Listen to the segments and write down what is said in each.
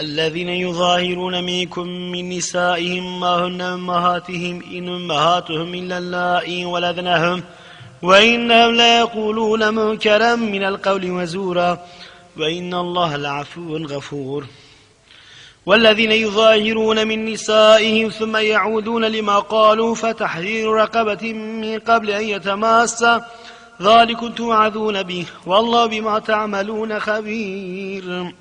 الذين يظاهرون منكم من نسائهم ما هن أمهاتهم إن أمهاتهم إلا اللائي ولدنهم وإنهم لا يقولون منكرا من القول وزورا وإن الله لعفو غفور. والذين يظاهرون من نسائهم ثم يعودون لما قالوا فتحرير رقبة من قبل أن يتماسا ذلك توعدون به والله بما تعملون خبير.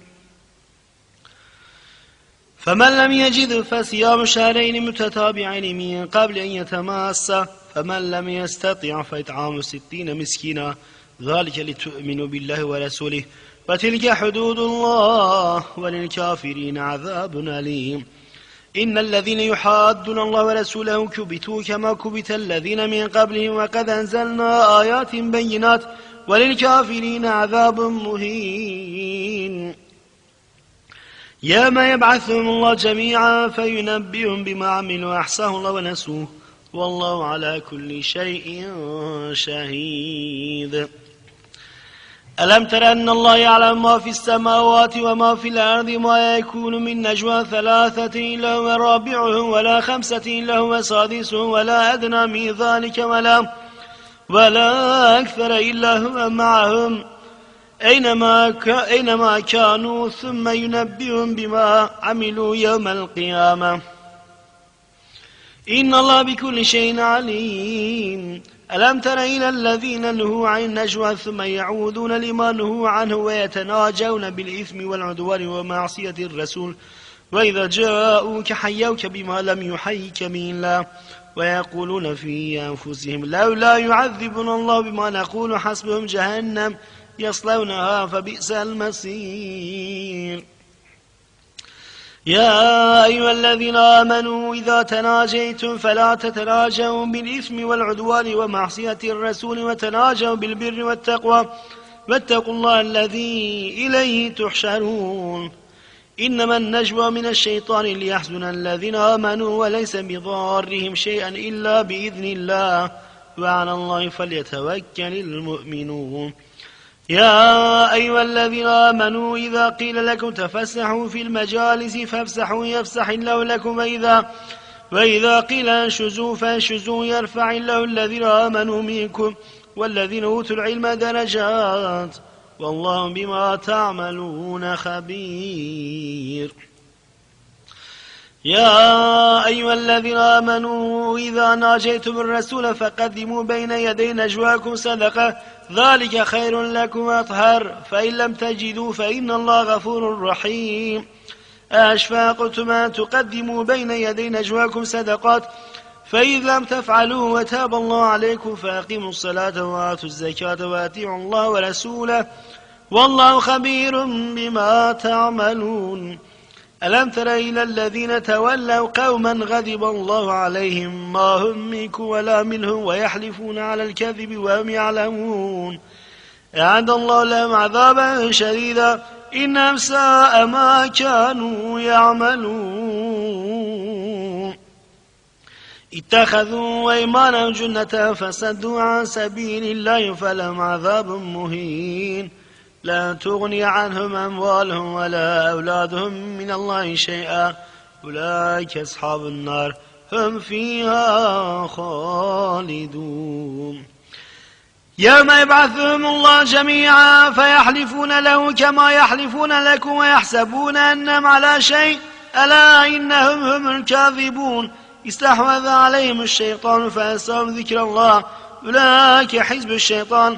فمن لم يجد فصيام شهرين متتابعين من قبل أن يتماسا فمن لم يستطع فإطعام ستين مسكينا ذلك لتؤمنوا بالله ورسوله. وتلك حدود الله وللكافرين عذاب أليم. إن الذين يحادون الله ورسوله كبتوا كما كبت الذين من قبلهم وقد أنزلنا آيات بينات وللكافرين عذاب مهين. يوم يبعثهم الله جميعا فينبئهم بما عملوا أحساه الله ونسوه. والله على كل شيء شهيد. ألم تر أن الله يعلم ما في السماوات وما في الأرض ما يكون من نجوى ثلاثة إلا هو رابعهم ولا خمسة إلا هو سادسهم ولا أدنى من ذلك ولا ولا أكثر إلا هو معهم. أينما, أينما كانوا ثم ينبئهم بما عملوا يوم القيامة. إن الله بكل شيء عليم. ألم تر إلى الذين نهوا عن النجوى ثم يعودون لما نهوا عنه ويتناجون بالإثم والعدوان ومعصية الرسول؟ وإذا جاءوك حيوك بما لم يحيك من الله. ويقولون في أنفسهم لولا يعذبنا الله بما نقول حسبهم جهنم. يصلونها فبئس المصير. يا أيها الذين آمنوا إذا تناجيتم فلا تتناجوا بالإثم والعدوان ومعصية الرسول وتناجوا بالبر والتقوى. واتقوا الله الذي إليه تحشرون. إنما النجوى من الشيطان ليحزن الذين آمنوا وليس بضارهم شيئا إلا بإذن الله. وعلى الله فليتوكل المؤمنون. يا أيها الذين آمنوا إذا قيل لكم تفسحوا في المجالس فافسحوا يفسح الله لكم وإذا, وإذا قيل انشزوا فانشزوا يرفع الله الذين آمنوا منكم والذين أوتوا العلم درجات والله بما تعملون خبير. يا أيها الذين آمنوا إذا ناجيتم الرسول فقدموا بين يدي نجواكم صدقة ذلك خير لكم وأطهر فإن لم تجدوا فإن الله غفور رحيم. أشفاقتم أن تقدموا بين يدي نجواكم صدقات فإذ لم تفعلوا وتاب الله عليكم فأقيموا الصلاة وآتوا الزكاة وأطيعوا الله ورسوله. والله خبير بما تعملون. ألم تر إلى الذين تولوا قوما غضب الله عليهم؟ ما هم منكم ولا منهم ويحلفون على الكذب وهم يعلمون. أعد الله لهم عذابا شديدا. إنهم ساء ما كانوا يعملون. اتخذوا أيمانهم جنة فسدوا عن سبيل الله فلهم عذاب مهين. لا تغني عنهم أموالهم ولا أولادهم من الله شيئا. أولئك أصحاب النار. هم فيها خالدون. يوم يبعثهم الله جميعا فيحلفون له كما يحلفون لكم ويحسبون أنهم على شيء. ألا إنهم هم الكاذبون. استحوذ عليهم الشيطان فأنساهم ذكر الله. أولئك حزب الشيطان.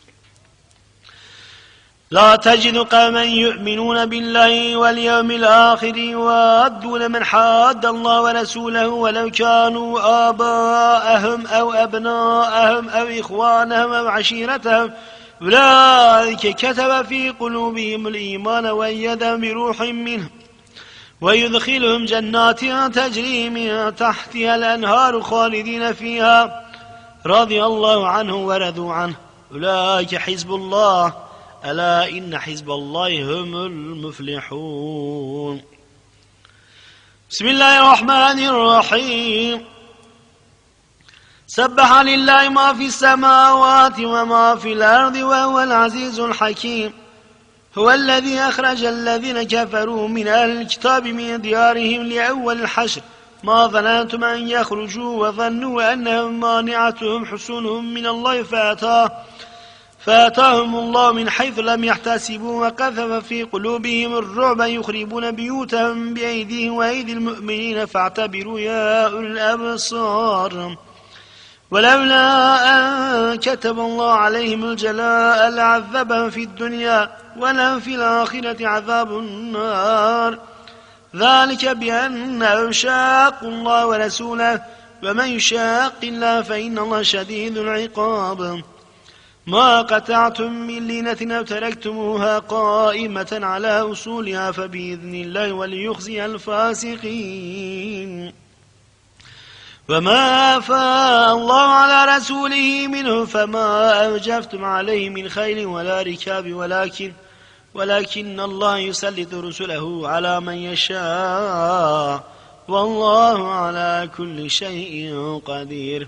لا تجد قوما يؤمنون بالله واليوم الآخر يوادون من حاد الله ورسوله ولو كانوا آباءهم أو أبناءهم أو إخوانهم أو عشيرتهم. أولئك كتب في قلوبهم الإيمان وأيدهم بروح منه. ويدخلهم جنات تجري من تحتها الأنهار خالدين فيها. رضي الله عنه ورضوا عنه. أولئك حزب الله. ألا إن حزب الله هم المفلحون. بسم الله الرحمن الرحيم. سبح لله ما في السماوات وما في الأرض وهو العزيز الحكيم. هو الذي أخرج الذين كفروا من أهل الكتاب من ديارهم لأول الحشر. ما ظننتم أن يخرجوا وظنوا أنهم مانعتهم حصونهم من الله فأتاه فأتاهم الله من حيث لم يحتسبوا وقذف في قلوبهم الرعب يخربون بيوتهم بأيديهم وأيدي المؤمنين فاعتبروا يا أولي الأبصار. ولولا أن كتب الله عليهم الجلاء لعذبهم في الدنيا ولهم في الآخرة عذاب النار. ذلك بأنهم شاقوا الله ورسوله ومن يشاق الله فإن الله شديد العقاب. ما قطعتم من لينة أو تركتموها قائمة على أصولها فبإذن الله وليخزي الفاسقين. وما أفاء الله على رسوله منه فما أوجفتم عليه من خيل ولا ركاب ولكن ولكن الله يسلط رسله على من يشاء. والله على كل شيء قدير.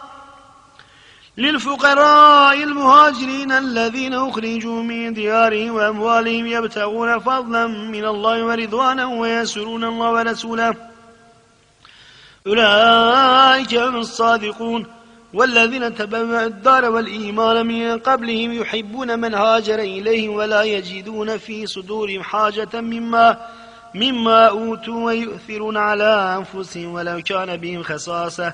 للفقراء المهاجرين الذين أخرجوا من ديارهم وأموالهم يبتغون فضلا من الله ورضوانا ويسرون الله ورسوله. أولئك هم الصادقون. والذين تبوا الدار والإيمان من قبلهم يحبون من هاجر إليهم ولا يجدون في صدورهم حاجة مما مما أوتوا ويؤثرون على أنفسهم ولو كان بهم خصاصة.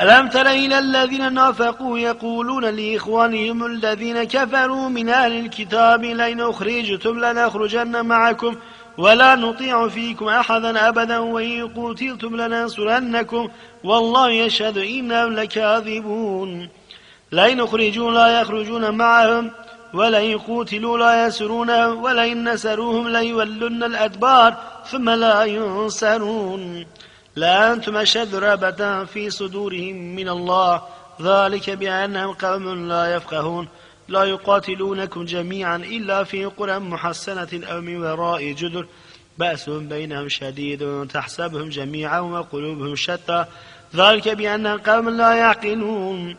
ألم تر إلى الذين نافقوا يقولون لإخوانهم الذين كفروا من أهل الكتاب لئن أخرجتم لنخرجن معكم ولا نطيع فيكم أحدا أبدا وإن قتلتم لننصرنكم. والله يشهد إنهم لكاذبون. لئن أخرجوا لا يخرجون معهم ولئن قتلوا لا يسرونهم ولئن نسروهم ليولن الأدبار ثم لا ينصرون. لأنتم أشد رهبة في صدورهم من الله. ذلك بأنهم قوم لا يفقهون. لا يقاتلونكم جميعا إلا في قرى محسنة أو من وراء جدر. بأسهم بينهم شديد تحسبهم جميعا وقلوبهم شتى. ذلك بأنهم قوم لا يعقلون.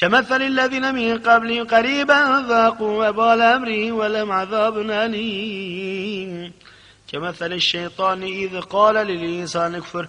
كمثل الذين من قبلهم قريبا ذاقوا وبال أمره ولم عذاب أليم. كمثل الشيطان إذ قال للإنسان اكفر.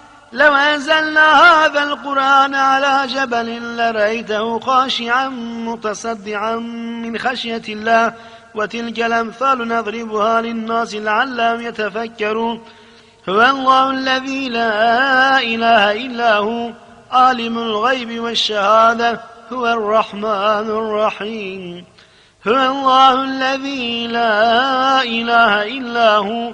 لو أنزلنا هذا القرآن على جبل لرأيته خاشعا متصدعا من خشية الله وتلك الأمثال نضربها للناس لعلهم يتفكرون. هو الله الذي لا إله إلا هو عالم الغيب والشهادة هو الرحمن الرحيم. هو الله الذي لا إله إلا هو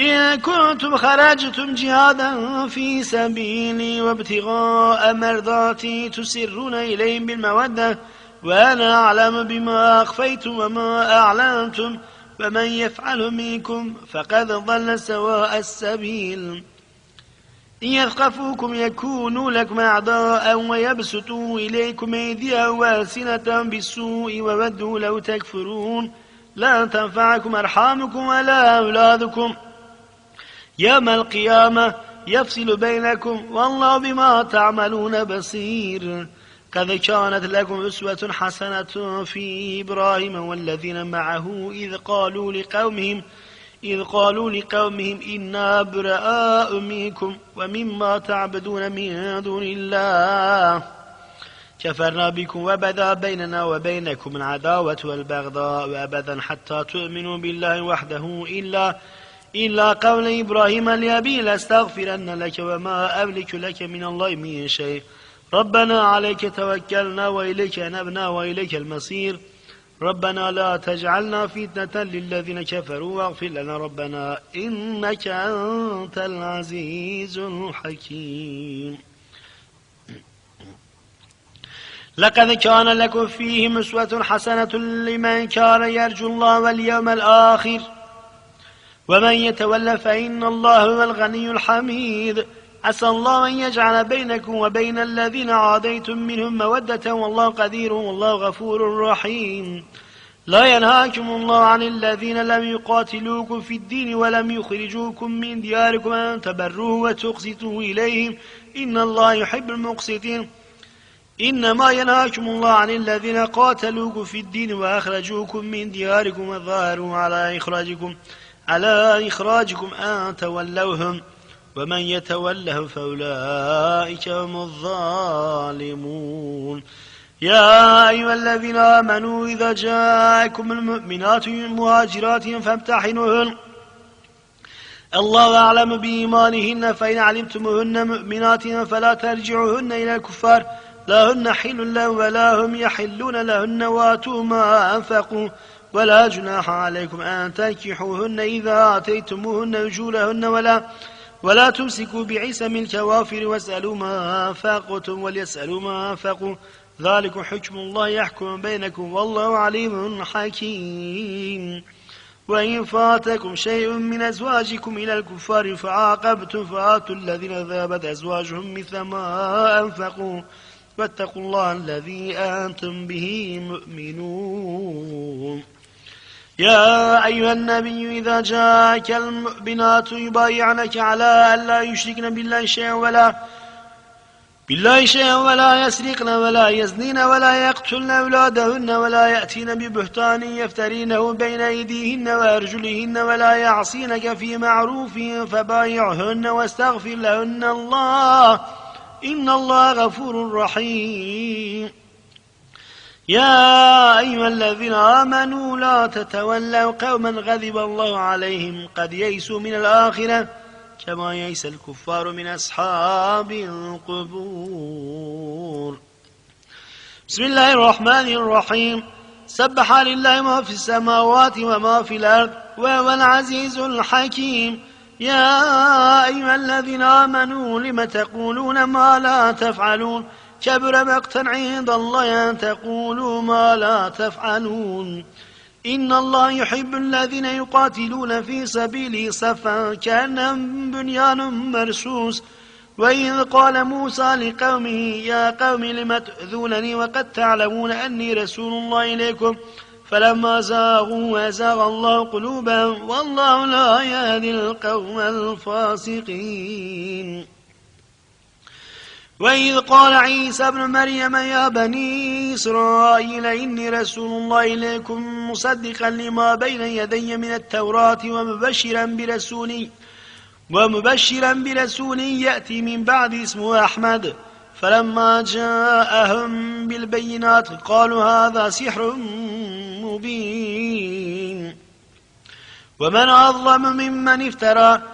إن كنتم خرجتم جهادا في سبيلي وابتغاء مرضاتي تسرون إليهم بالمودة وأنا أعلم بما أخفيتم وما أعلنتم فمن يفعل منكم فقد ضل سواء السبيل. إن يثقفوكم يكونوا لكم أعداء ويبسطوا إليكم أيديا وألسنة بالسوء وودوا لو تكفرون. لا تنفعكم أرحامكم ولا أولادكم. يوم القيامة يفصل بينكم والله بما تعملون بصير. قد كانت لكم أسوة حسنة في إبراهيم والذين معه إذ قالوا لقومهم إذ قالوا لقومهم إنا براء منكم ومما تعبدون من دون الله. كفرنا بكم وبدا بيننا وبينكم العداوة والبغضاء أبدا حتى تؤمنوا بالله وحده إلا إلا قول إبراهيم لأبي لأستغفرن لك وما أملك لك من الله من شيء. ربنا عليك توكلنا وإليك نبنا وإليك المصير. ربنا لا تجعلنا فتنة للذين كفروا واغفر لنا ربنا إنك أنت العزيز الحكيم. لقد كان لكم فيهم أسوة حسنة لمن كان يرجو الله واليوم الآخر. ومن يتولى فإن الله هو الغني الحميد. عسى الله أن يجعل بينكم وبين الذين عاديتم منهم مودة والله قدير والله غفور رحيم. لا ينهاكم الله عن الذين لم يقاتلوكم في الدين ولم يخرجوكم من دياركم أن تبروه وتقسطوا إليهم. إن الله يحب المقسطين. إنما ينهاكم الله عن الذين قاتلوكم في الدين وأخرجوكم من دياركم وظاهروا على إخراجكم. على إخراجكم أن تولوهم ومن يتولهم فأولئك هم الظالمون. يا أيها الذين آمنوا إذا جاءكم المؤمنات مهاجرات فامتحنوهن. الله أعلم بإيمانهن فإن علمتموهن مؤمنات فلا ترجعوهن إلى الكفار. لا هن حل لهم ولا هم يحلون لهن وآتوا ما أنفقوا. ولا جناح عليكم أن تنكحوهن إذا آتيتموهن أجورهن ولا ولا تمسكوا بعصم الكوافر واسألوا ما أنفقتم وليسألوا ما أنفقوا ذلك حكم الله يحكم بينكم والله عليم حكيم. وإن فاتكم شيء من أزواجكم إلى الكفار فعاقبتم فآتوا الذين ذهبت أزواجهم مثل ما أنفقوا. واتقوا الله الذي أنتم به مؤمنون. يا أيها النبي إذا جاءك المؤمنات يبايعنك على أن لا يشركن بالله شيئا ولا بالله شيئا ولا يسرقن ولا يزنين ولا يقتلن أولادهن ولا يأتين ببهتان يفترينه بين أيديهن وأرجلهن ولا يعصينك في معروف فبايعهن واستغفر لهن الله إن الله غفور رحيم يا أيها الذين آمنوا لا تتولوا قوما غضب الله عليهم قد ييسوا من الآخرة كما ييس الكفار من أصحاب القبور. بسم الله الرحمن الرحيم. سبح لله ما في السماوات وما في الأرض وهو العزيز الحكيم. يا أيها الذين آمنوا لم تقولون ما لا تفعلون؟ كبر مقتا عند الله أن تقولوا ما لا تفعلون. إن الله يحب الذين يقاتلون في سبيله صفا كأنهم بنيان مرسوس وإذ قال موسى لقومه يا قوم لم تؤذونني وقد تعلمون أني رسول الله إليكم؟ فلما زاغوا وزاغ الله قلوبهم والله لا يهدي القوم الفاسقين. وإذ قال عيسى ابن مريم يا بني إسرائيل إني رسول الله إليكم مصدقا لما بين يدي من التوراة ومبشرا برسول ومبشرا برسول يأتي من بعد اسمه أحمد. فلما جاءهم بالبينات قالوا هذا سحر مبين. ومن أظلم ممن افترى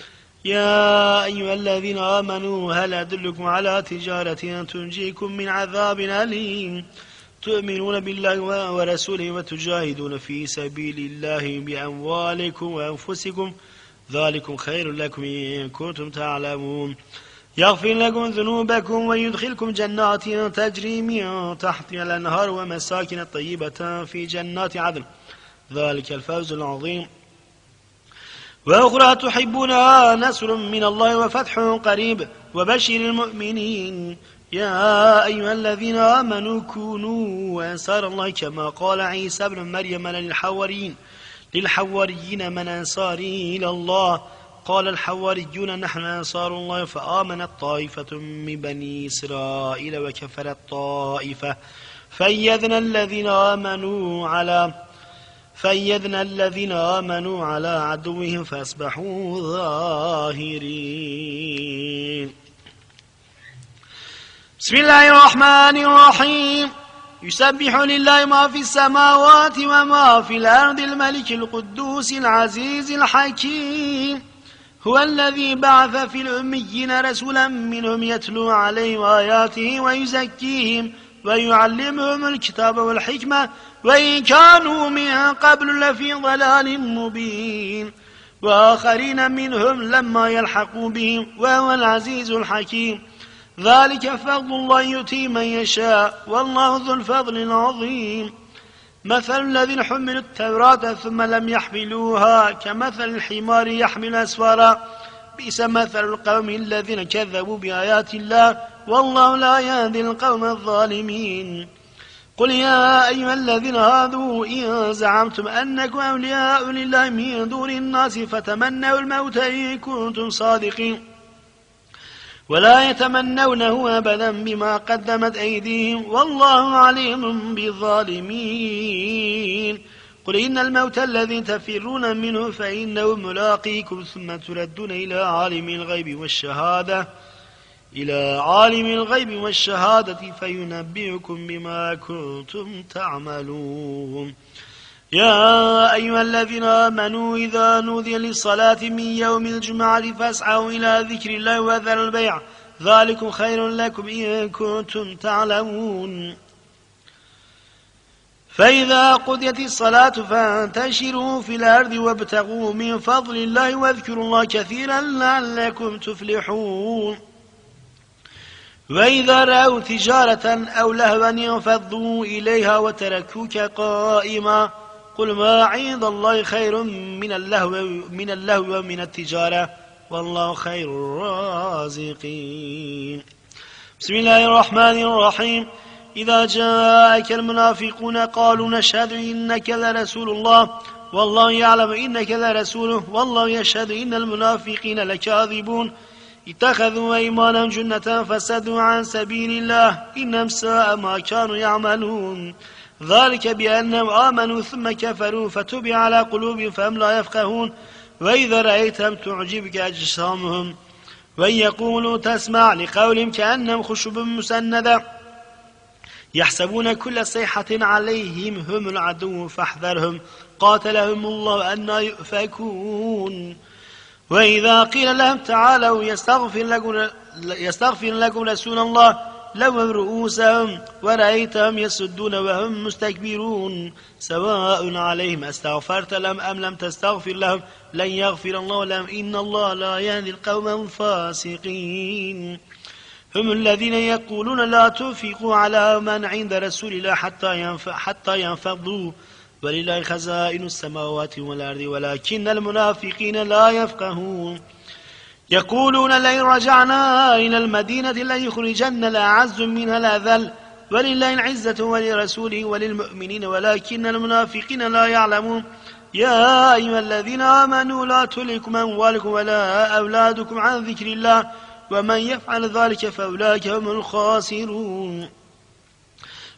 يا أيها الذين آمنوا هل أدلكم على تجارة تنجيكم من عذاب أليم؟ تؤمنون بالله ورسوله وتجاهدون في سبيل الله بأموالكم وأنفسكم. ذلكم خير لكم إن كنتم تعلمون. يغفر لكم ذنوبكم ويدخلكم جنات تجري من تحتها الأنهار ومساكن طيبة في جنات عدن. ذلك الفوز العظيم. وأخرى تحبونها نصر من الله وفتح قريب وبشر المؤمنين. يا أيها الذين آمنوا كونوا أنصار الله كما قال عيسى ابن مريم للحواريين للحواريين من أنصاري إلى الله. قال الحواريون نحن أنصار الله فآمنت طائفة من بني إسرائيل وكفرت طائفة. فأيدنا الذين آمنوا على فأيدنا الذين آمنوا على عدوهم فأصبحوا ظاهرين. بسم الله الرحمن الرحيم. يسبح لله ما في السماوات وما في الأرض الملك القدوس العزيز الحكيم. هو الذي بعث في الأميين رسولا منهم يتلو عليهم آياته ويزكيهم ويعلمهم الكتاب والحكمة وإن كانوا من قبل لفي ضلال مبين وآخرين منهم لما يلحقوا بهم وهو العزيز الحكيم. ذلك فضل الله يؤتي من يشاء والله ذو الفضل العظيم. مثل الذين حملوا التوراة ثم لم يحملوها كمثل الحمار يحمل أسفارا. بئس مثل القوم الذين كذبوا بآيات الله والله لا يهدي القوم الظالمين. قل يا أيها الذين هادوا إن زعمتم أنكم أولياء لله من دون الناس فتمنوا الموت إن كنتم صادقين. ولا يتمنونه أبدا بما قدمت أيديهم والله عليم بالظالمين. قل إن الموت الذي تفرون منه فإنه ملاقيكم ثم تردون إلى عالم الغيب والشهادة. إلى عالم الغيب والشهادة فينبئكم بما كنتم تعملون. يا أيها الذين آمنوا إذا نودي للصلاة من يوم الجمعة فاسعوا إلى ذكر الله وذر البيع. ذلكم خير لكم إن كنتم تعلمون. فإذا قضيت الصلاة فانتشروا في الأرض وابتغوا من فضل الله واذكروا الله كثيرا لعلكم تفلحون. وإذا رأوا تجارة أو لهوا انفضوا إليها وتركوك قائما قل ما عند الله خير من اللهو من اللهو ومن التجارة والله خير الرازقين. بسم الله الرحمن الرحيم. إذا جاءك المنافقون قالوا نشهد إنك لرسول الله والله يعلم إنك لرسوله والله يشهد إن المنافقين لكاذبون اتخذوا أيمانا جنة فسدوا عن سبيل الله إنهم ساء ما كانوا يعملون. ذلك بأنهم آمنوا ثم كفروا فتبع على قلوبهم فهم لا يفقهون. وإذا رأيتهم تعجبك أجسامهم. وإن يقولوا تسمع لقولهم كأنهم خشب مسندة. يحسبون كل صيحة عليهم هم العدو فاحذرهم. قاتلهم الله أن يؤفكون. وإذا قيل لهم تعالوا يستغفر لكم, يستغفر لكم رسول الله لو رؤوسهم ورأيتهم يسدون وهم مستكبرون سواء عليهم أستغفرت لهم أم لم تستغفر لهم لن يغفر الله لهم. إن الله لا يهدي القوم الفاسقين. هم الذين يقولون لا تنفقوا على من عند رسول الله حتى حتى ينفضوا. ولله خزائن السماوات والأرض ولكن المنافقين لا يفقهون. يقولون لئن رجعنا إلى المدينة ليخرجن الأعز منها الأذل. ولله العزة ولرسوله وللمؤمنين ولكن المنافقين لا يعلمون. يا أيها الذين آمنوا لا تلكم أموالكم ولا أولادكم عن ذكر الله ومن يفعل ذلك فأولئك هم الخاسرون.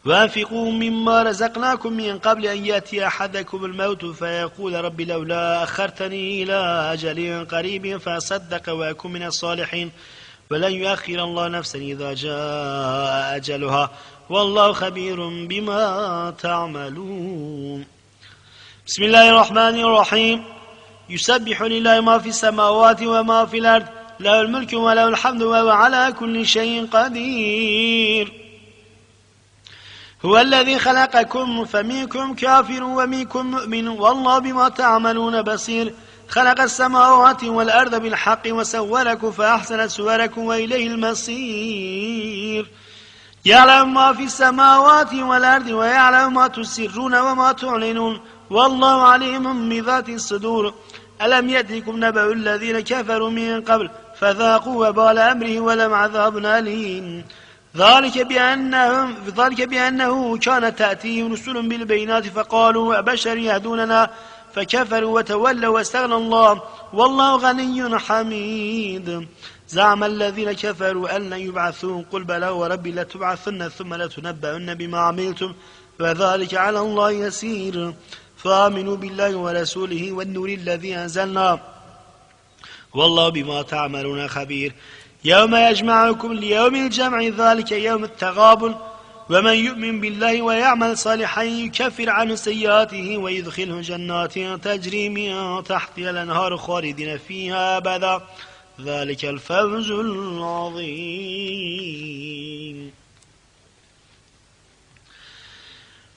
وأنفقوا مما رزقناكم من قبل أن يأتي أحدكم الموت فيقول رب لولا أخرتني إلى أجل قريب فأصدق وأكون من الصالحين. ولن يؤخر الله نفسا إذا جاء أجلها. والله خبير بما تعملون. بسم الله الرحمن الرحيم. يسبح لله ما في السماوات وما في الأرض. له الملك وله الحمد وهو على كل شيء قدير. هو الذي خلقكم فمنكم كافر ومنكم مؤمن والله بما تعملون بصير. خلق السماوات والأرض بالحق وسوركم فأحسن سوركم وإليه المصير. يعلم ما في السماوات والأرض ويعلم ما تسرون وما تعلنون والله عليم بذات الصدور. ألم يأتكم نبأ الذين كفروا من قبل فذاقوا وبال أمره ولم عذاب أليم. ذلك بأنهم ذلك بأنه كانت تأتيهم رسل بالبينات فقالوا بشر يهدوننا فكفروا وتولوا واستغنى الله. والله غني حميد. زعم الذين كفروا أن لن يبعثوا قل بلى وربي لتبعثن ثم لتنبؤن بما عملتم وذلك على الله يسير. فآمنوا بالله ورسوله والنور الذي أنزلنا. والله بما تعملون خبير. يوم يجمعكم ليوم الجمع ذلك يوم التغابن ومن يؤمن بالله ويعمل صالحا يكفر عنه سيئاته ويدخله جنات تجري من تحتها الأنهار خالدين فيها أبدا. ذلك الفوز العظيم.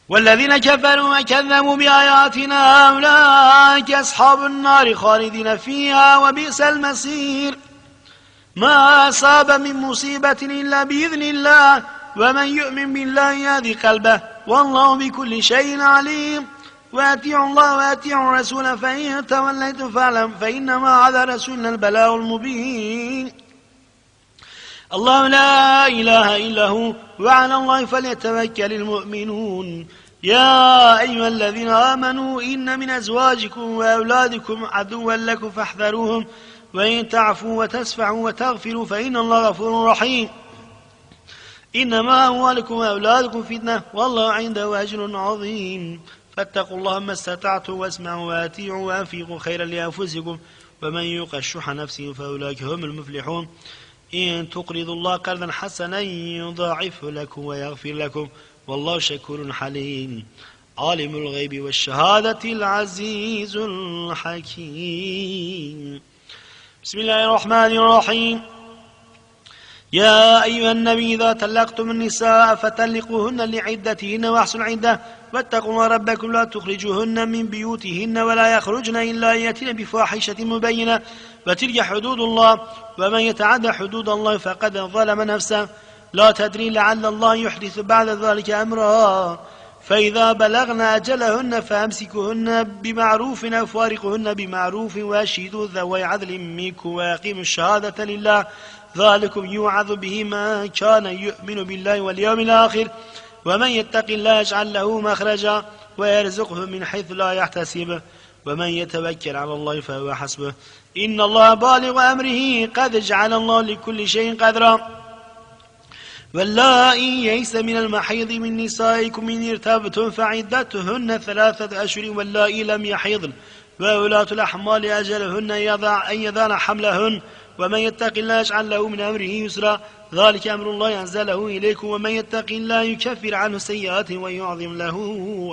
والذين كفروا وكذبوا بآياتنا أولئك أصحاب النار خالدين فيها وبئس المصير. ما أصاب من مصيبة إلا بإذن الله ومن يؤمن بالله يهدي قلبه والله بكل شيء عليم. وأتيعوا الله وأتيعوا الرسول فإن توليتم فاعلم فإنما على رسولنا البلاء المبين. الله لا إله إلا هو وعلى الله فليتوكل المؤمنون. يا أيها الذين آمنوا إن من أزواجكم وأولادكم عدوا لكم فاحذروهم وإن تعفوا وتسفعوا وتغفروا فإن الله غفور رحيم. إنما أموالكم وأولادكم فتنة والله عنده أجر عظيم. فاتقوا الله ما استطعتم واسمعوا واتيعوا وأنفقوا خيرا لأنفسكم. ومن يوق الشح نفسه فأولئك هم المفلحون. إن تقرضوا الله قرضا حسنا يضاعفه لكم ويغفر لكم. والله شكور حليم. عالم الغيب والشهادة العزيز الحكيم. بسم الله الرحمن الرحيم. يا أيها النبي إذا طلقتم النساء فطلقوهن لعدتهن واحسن عدة واتقوا الله ربكم لا تخرجوهن من بيوتهن ولا يخرجن إلا أن يأتين بفاحشة مبينة. وتلك حدود الله. ومن يتعدى حدود الله فقد ظلم نفسه. لا تدري لعل الله يحدث بعد ذلك أمرا. فإذا بلغن أجلهن فأمسكهن بمعروف أو فارقهن بمعروف وأشهدوا ذوي عدل منكم وأقيموا الشهادة لله. ذلكم يوعظ به من كان يؤمن بالله واليوم الآخر. ومن يتق الله يجعل له مخرجا ويرزقه من حيث لا يحتسب. ومن يتوكل على الله فهو حسبه. إن الله بالغ أمره قد جعل الله لكل شيء قدرا. واللائي يئس من المحيض من نسائكم إن ارتبتم فعدتهن ثلاثة أشهر واللائي لم يحيضن. وأولاة الأحمال أجلهن يضع أن يضعن حملهن. ومن يتق الله يجعل له من أمره يسرا. ذلك أمر الله أنزله إليكم. ومن يتق الله يكفر عنه سيئاته ويعظم له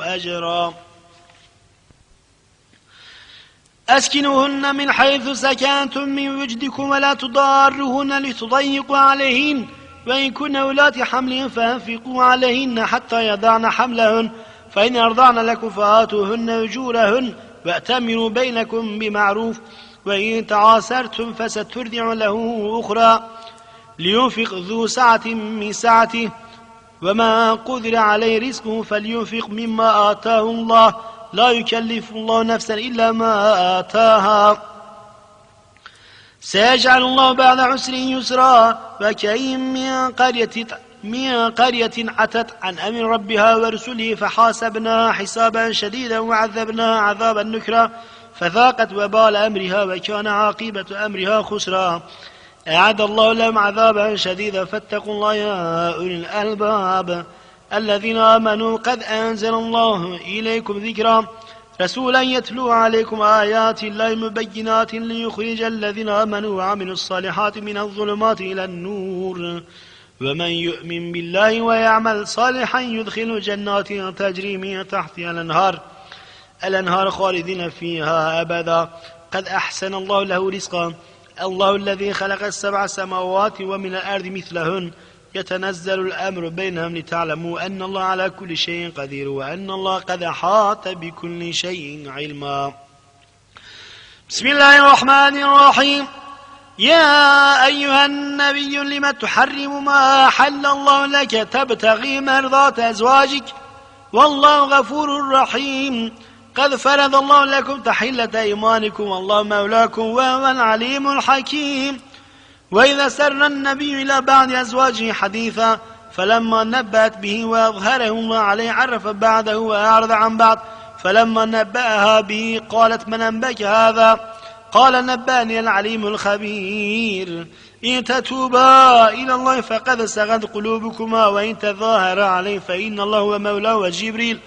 أجرا. أسكنوهن من حيث سكنتم من وجدكم ولا تضارهن لتضيقوا عليهن. وإن كن أولات حمل فأنفقوا عليهن حتى يضعن حملهن فإن أرضعن لكم فآتوهن أجورهن وأتمروا بينكم بمعروف وإن تعاسرتم فسترضع له أخرى. لينفق ذو سعة من سعته وما قدر عليه رزقه فلينفق مما آتاه الله. لا يكلف الله نفسا إلا ما آتاها. سيجعل الله بعد عسر يسرا فكأين من قرية من قرية عتت عن أمر ربها ورسله فحاسبنا حسابا شديدا وعذبنا عذابا نكرا فذاقت وبال أمرها وكان عاقبة أمرها خسرا. أعد الله لهم عذابا شديدا فاتقوا الله يا أولي الألباب. الذين آمنوا قد أنزل الله إليكم ذكرا. رسولا يتلو عليكم آيات الله مبينات ليخرج الذين آمنوا وعملوا الصالحات من الظلمات إلى النور. ومن يؤمن بالله ويعمل صالحا يدخل جنات تجري من تحتها الأنهار. الأنهار خالدين فيها أبدا. قد أحسن الله له رزقا. الله الذي خلق السبع سماوات ومن الأرض مثلهن. يتنزل الأمر بينهم لتعلموا أن الله على كل شيء قدير وأن الله قد أحاط بكل شيء علما. بسم الله الرحمن الرحيم. يا أيها النبي لم تحرم ما حل الله لك؟ تبتغي مرضات أزواجك. والله غفور رحيم. قد فرض الله لكم تحلة إيمانكم. والله مولاكم وهو العليم الحكيم. وإذا سر النبي إلى بعض أزواجه حديثا فلما نبأت به وأظهره الله عليه عرف بعده وأعرض عن بعض. فلما نبأها به قالت من أنبك هذا؟ قال نباني العليم الخبير. إن تتوبا إلى الله فقد سغت قلوبكما وإن تظاهرا عليه فإن الله هو مولاه وجبريل.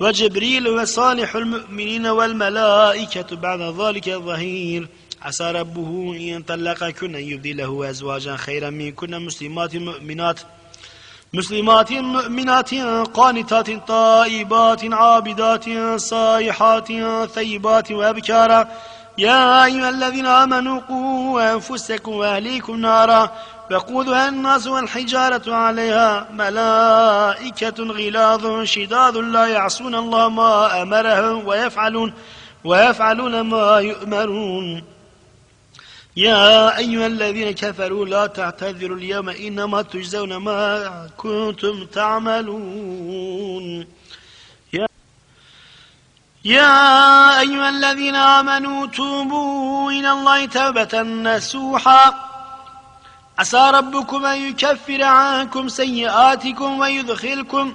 وجبريل وصالح المؤمنين والملائكة بعد ذلك ظهير عسى ربه إن طلقكن أن يبدله أزواجا خيرا منكن مسلمات مؤمنات مسلمات مؤمنات قانتات طائبات عابدات صائحات ثيبات وأبكارا. يا أيها الذين آمنوا قوا أنفسكم وأهليكم نارا وقودها الناس والحجارة عليها ملائكة غلاظ شداد لا يعصون الله ما أمرهم ويفعلون ويفعلون ما يؤمرون. يا أيها الذين كفروا لا تعتذروا اليوم إنما تجزون ما كنتم تعملون. يا, يا أيها الذين آمنوا توبوا إلى الله توبة نسوحا عسى ربكم أن يكفر عنكم سيئاتكم ويدخلكم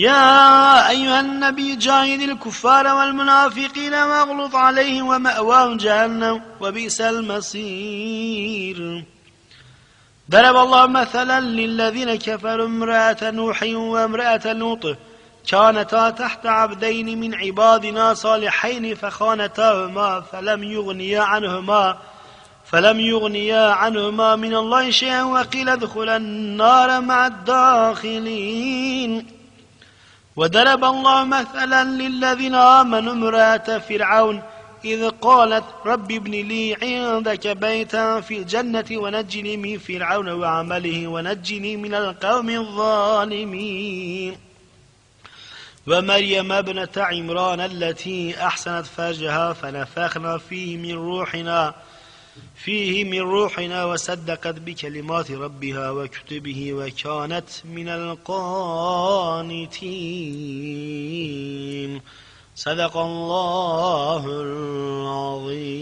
يا أيها النبي جاهد الكفار والمنافقين واغلط عليهم ومأواهم جهنم وبئس المصير. ضرب الله مثلا للذين كفروا امرأة نوح وامرأة لوط. كانتا تحت عبدين من عبادنا صالحين فخانتاهما فلم يغنيا عنهما فلم يغنيا عنهما من الله شيئا وقيل ادخلا النار مع الداخلين. وضرب الله مثلا للذين آمنوا امرأة فرعون إذ قالت رب ابن لي عندك بيتا في الجنة ونجني من فرعون وعمله ونجني من القوم الظالمين. ومريم ابنة عمران التي أحسنت فرجها فنفخنا فيه من روحنا. فيه من روحنا وصدقت بكلمات ربها وكتبه وكانت من القانتين. صدق الله العظيم.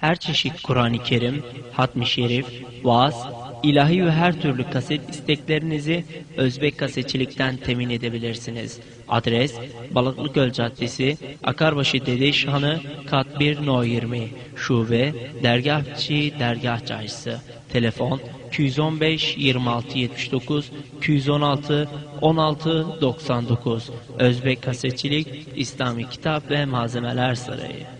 Her çeşit Kur'an-ı Kerim, hatmi şerif, vaaz, ilahi ve her türlü kaset isteklerinizi Özbek Kasetçilik'ten temin edebilirsiniz. Adres Balıklıgöl Caddesi, Akarbaşı Dedeşhanı, Kat 1 No 20, Şube, Dergahçı Dergah Çarşısı. Telefon 215 26 79 216 16 99 Özbek Kasetçilik İslami Kitap ve Malzemeler Sarayı